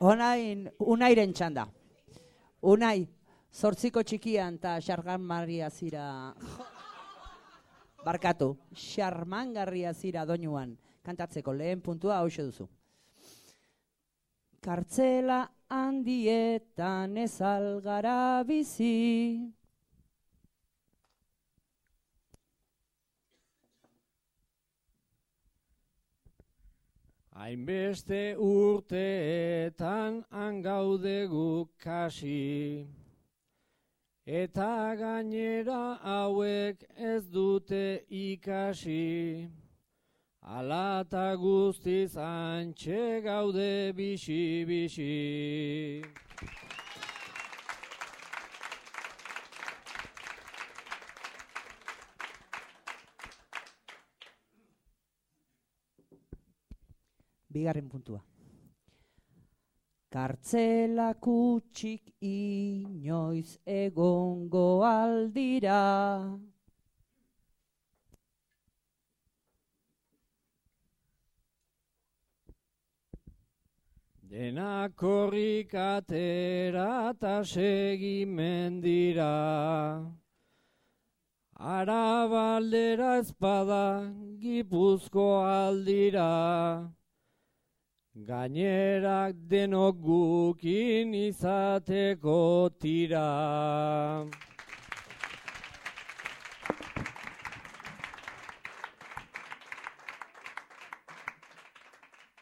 Onain, unairen txanda. Unai, zortziko txikian eta xargan marria zira... Barkatu, xarmangarria zira doinuan. Kantatzeko lehen puntua hau duzu. Kartzela handietan ez algara bizi. Hainbeste urteetan angaude guk kasi, eta gainera hauek ez dute ikasi. Alata guztiz antxe gaude bisi-bisi. Bigarren puntua. Kartzela kutsik inoiz egongo aldira. Dena korrik atera eta segimendira. Arabaldera espada gipuzko aldira. Gainerak denok gukin izateko tira.